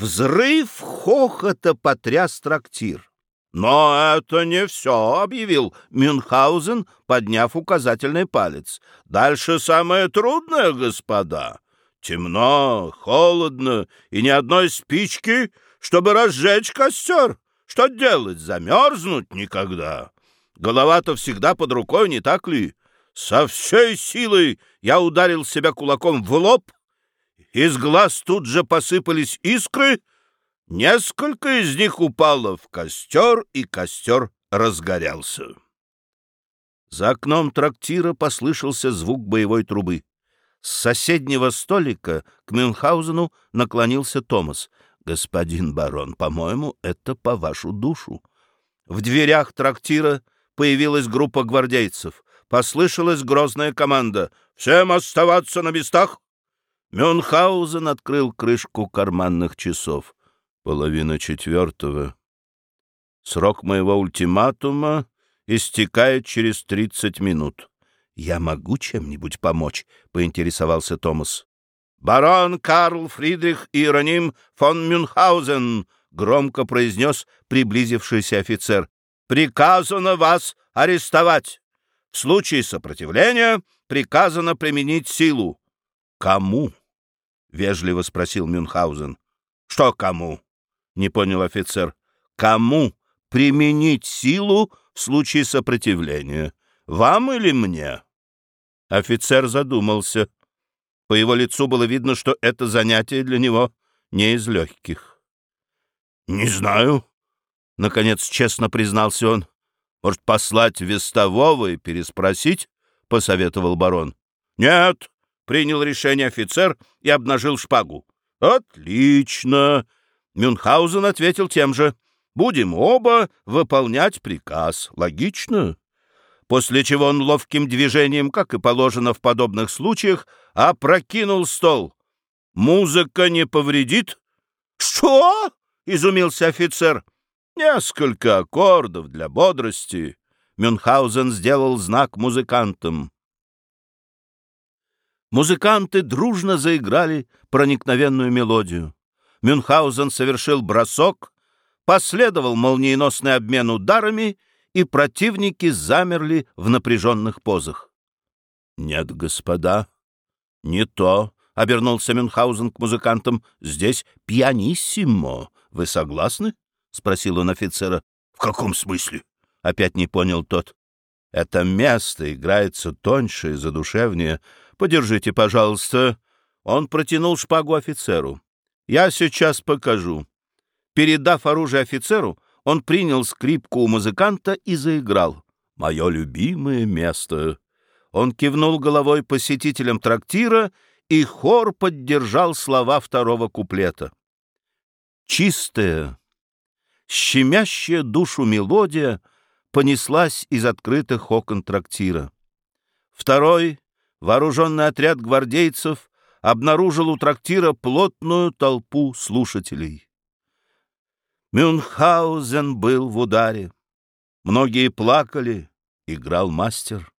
Взрыв хохота потряс трактир. «Но это не все», — объявил Мюнхгаузен, подняв указательный палец. «Дальше самое трудное, господа. Темно, холодно и ни одной спички, чтобы разжечь костер. Что делать, замерзнуть никогда? Голова-то всегда под рукой, не так ли? Со всей силой я ударил себя кулаком в лоб, из глаз тут же посыпались искры, несколько из них упало в костер, и костер разгорелся. За окном трактира послышался звук боевой трубы. С соседнего столика к Мюнхгаузену наклонился Томас. «Господин барон, по-моему, это по вашу душу». В дверях трактира появилась группа гвардейцев. Послышалась грозная команда. «Всем оставаться на местах! Мюнхгаузен открыл крышку карманных часов. Половина четвертого. Срок моего ультиматума истекает через тридцать минут. «Я могу чем-нибудь помочь?» — поинтересовался Томас. «Барон Карл Фридрих Иероним фон Мюнхгаузен!» — громко произнес приблизившийся офицер. «Приказано вас арестовать. В случае сопротивления приказано применить силу». «Кому?» — вежливо спросил Мюнхгаузен. — Что кому? — не понял офицер. — Кому применить силу в случае сопротивления? Вам или мне? Офицер задумался. По его лицу было видно, что это занятие для него не из легких. — Не знаю, — наконец честно признался он. — Может, послать вестового и переспросить? — посоветовал барон. — Нет, принял решение офицер и обнажил шпагу. «Отлично!» Мюнхгаузен ответил тем же. «Будем оба выполнять приказ. Логично?» После чего он ловким движением, как и положено в подобных случаях, опрокинул стол. «Музыка не повредит?» «Что?» — изумился офицер. «Несколько аккордов для бодрости». Мюнхгаузен сделал знак музыкантам. Музыканты дружно заиграли проникновенную мелодию. Мюнхгаузен совершил бросок, последовал молниеносный обмен ударами, и противники замерли в напряженных позах. — Нет, господа, не то, — обернулся Мюнхгаузен к музыкантам. — Здесь пианиссимо. Вы согласны? — спросил он офицера. — В каком смысле? — опять не понял тот. — Это место играется тоньше и задушевнее, Подержите, пожалуйста. Он протянул шпагу офицеру. Я сейчас покажу. Передав оружие офицеру, он принял скрипку у музыканта и заиграл. «Мое любимое место». Он кивнул головой посетителям трактира, и хор поддержал слова второго куплета. Чистая, щемящая душу мелодия понеслась из открытых окон трактира. Второй вооруженный отряд гвардейцев обнаружил у трактира плотную толпу слушателей. Мюнхгаузен был в ударе. Многие плакали, играл мастер.